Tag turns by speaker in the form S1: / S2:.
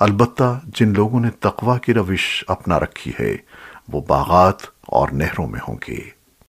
S1: البتہ جن لوگوں نے تقوی کی روش اپنا رکھی ہے، وہ باغات اور نہروں میں ہوں گے۔